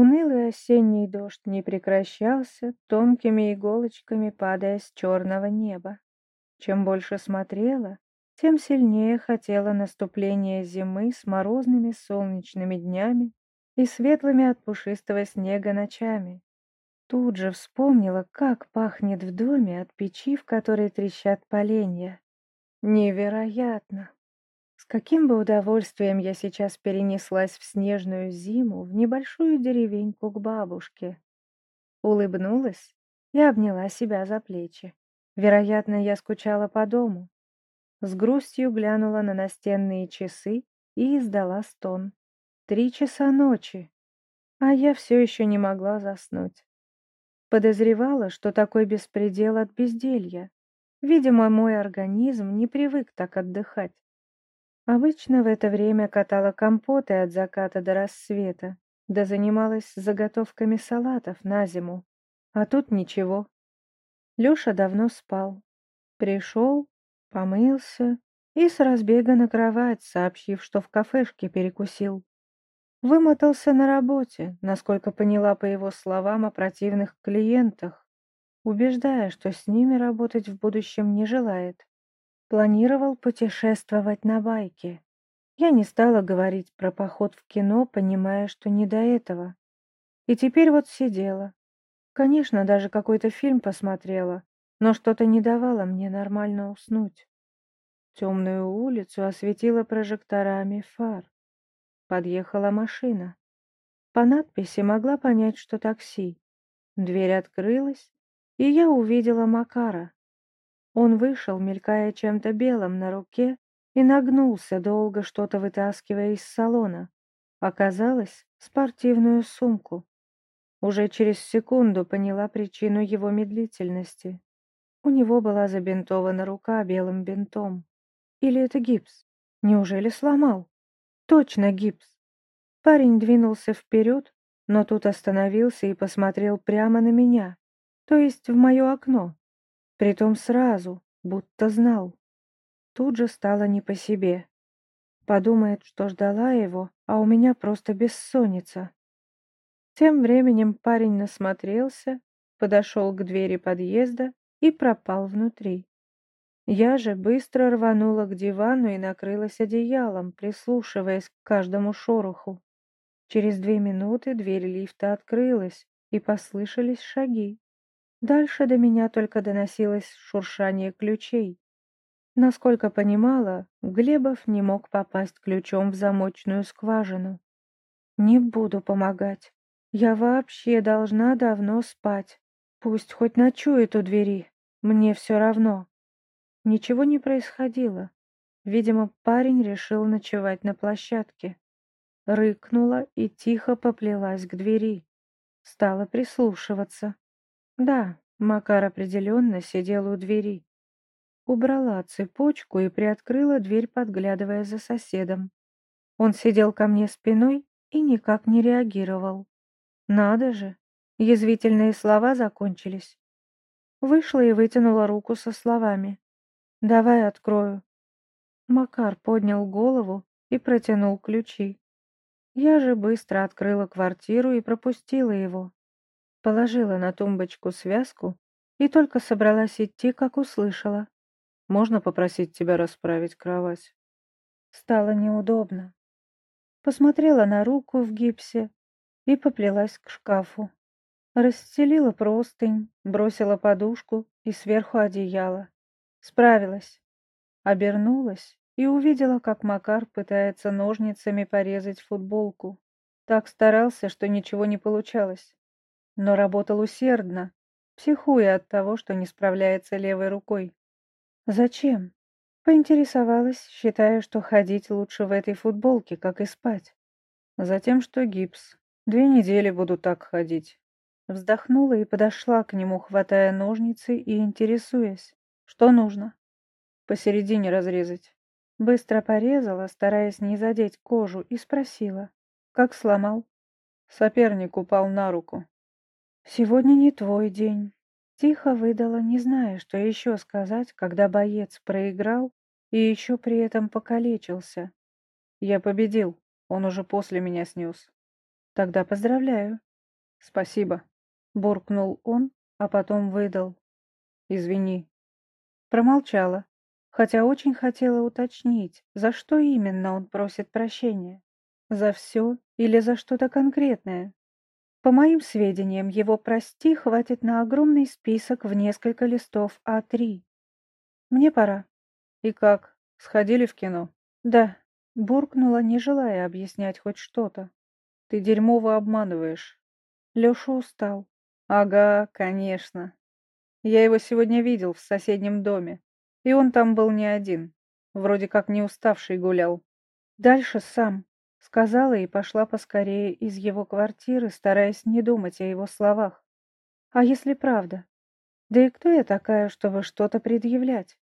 Унылый осенний дождь не прекращался, тонкими иголочками падая с черного неба. Чем больше смотрела, тем сильнее хотела наступления зимы с морозными солнечными днями и светлыми от пушистого снега ночами. Тут же вспомнила, как пахнет в доме от печи, в которой трещат поленья. Невероятно! С каким бы удовольствием я сейчас перенеслась в снежную зиму в небольшую деревеньку к бабушке. Улыбнулась и обняла себя за плечи. Вероятно, я скучала по дому. С грустью глянула на настенные часы и издала стон. Три часа ночи, а я все еще не могла заснуть. Подозревала, что такой беспредел от безделья. Видимо, мой организм не привык так отдыхать. Обычно в это время катала компоты от заката до рассвета, да занималась заготовками салатов на зиму. А тут ничего. Лёша давно спал. Пришел, помылся и с разбега на кровать, сообщив, что в кафешке перекусил. Вымотался на работе, насколько поняла по его словам о противных клиентах, убеждая, что с ними работать в будущем не желает. Планировал путешествовать на байке. Я не стала говорить про поход в кино, понимая, что не до этого. И теперь вот сидела. Конечно, даже какой-то фильм посмотрела, но что-то не давало мне нормально уснуть. Темную улицу осветила прожекторами фар. Подъехала машина. По надписи могла понять, что такси. Дверь открылась, и я увидела Макара. Он вышел, мелькая чем-то белым на руке, и нагнулся, долго что-то вытаскивая из салона. Оказалось, спортивную сумку. Уже через секунду поняла причину его медлительности. У него была забинтована рука белым бинтом. Или это гипс? Неужели сломал? Точно гипс. Парень двинулся вперед, но тут остановился и посмотрел прямо на меня, то есть в мое окно. Притом сразу, будто знал. Тут же стало не по себе. Подумает, что ждала его, а у меня просто бессонница. Тем временем парень насмотрелся, подошел к двери подъезда и пропал внутри. Я же быстро рванула к дивану и накрылась одеялом, прислушиваясь к каждому шороху. Через две минуты дверь лифта открылась, и послышались шаги. Дальше до меня только доносилось шуршание ключей. Насколько понимала, Глебов не мог попасть ключом в замочную скважину. Не буду помогать. Я вообще должна давно спать. Пусть хоть ночует у двери. Мне все равно. Ничего не происходило. Видимо, парень решил ночевать на площадке. Рыкнула и тихо поплелась к двери. Стала прислушиваться. Да, Макар определенно сидел у двери. Убрала цепочку и приоткрыла дверь, подглядывая за соседом. Он сидел ко мне спиной и никак не реагировал. Надо же, язвительные слова закончились. Вышла и вытянула руку со словами. «Давай открою». Макар поднял голову и протянул ключи. Я же быстро открыла квартиру и пропустила его. Положила на тумбочку связку и только собралась идти, как услышала. «Можно попросить тебя расправить кровать?» Стало неудобно. Посмотрела на руку в гипсе и поплелась к шкафу. Расстелила простынь, бросила подушку и сверху одеяло. Справилась. Обернулась и увидела, как Макар пытается ножницами порезать футболку. Так старался, что ничего не получалось но работал усердно, психуя от того, что не справляется левой рукой. «Зачем?» Поинтересовалась, считая, что ходить лучше в этой футболке, как и спать. Затем, что гипс. Две недели буду так ходить. Вздохнула и подошла к нему, хватая ножницы и интересуясь, что нужно. Посередине разрезать. Быстро порезала, стараясь не задеть кожу, и спросила, как сломал. Соперник упал на руку. «Сегодня не твой день», — тихо выдала, не зная, что еще сказать, когда боец проиграл и еще при этом покалечился. «Я победил, он уже после меня снес». «Тогда поздравляю. Спасибо. Буркнул он, а потом выдал. Извини. Промолчала, хотя очень хотела уточнить, за что именно он просит прощения. За все или за что-то конкретное. По моим сведениям, его «прости» хватит на огромный список в несколько листов А3. Мне пора. И как, сходили в кино? Да, буркнула, не желая объяснять хоть что-то. Ты дерьмово обманываешь. Леша устал. Ага, конечно. Я его сегодня видел в соседнем доме. И он там был не один. Вроде как не уставший гулял. Дальше сам. Сказала и пошла поскорее из его квартиры, стараясь не думать о его словах. А если правда? Да и кто я такая, чтобы что-то предъявлять?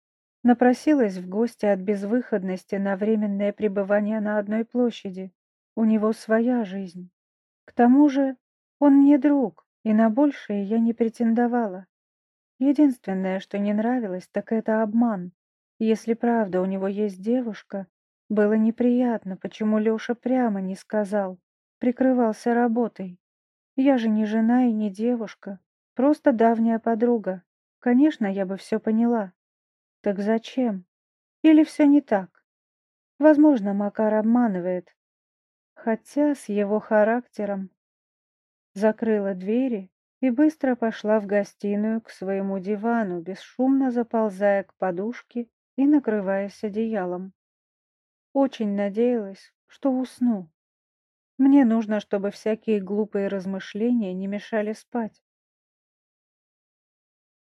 Напросилась в гости от безвыходности на временное пребывание на одной площади. У него своя жизнь. К тому же он мне друг, и на большее я не претендовала. Единственное, что не нравилось, так это обман. Если правда у него есть девушка, было неприятно, почему Лёша прямо не сказал, прикрывался работой. Я же не жена и не девушка, просто давняя подруга. Конечно, я бы все поняла. Так зачем? Или все не так? Возможно, Макар обманывает. Хотя с его характером закрыла двери и быстро пошла в гостиную к своему дивану, бесшумно заползая к подушке и накрываясь одеялом. Очень надеялась, что усну. Мне нужно, чтобы всякие глупые размышления не мешали спать.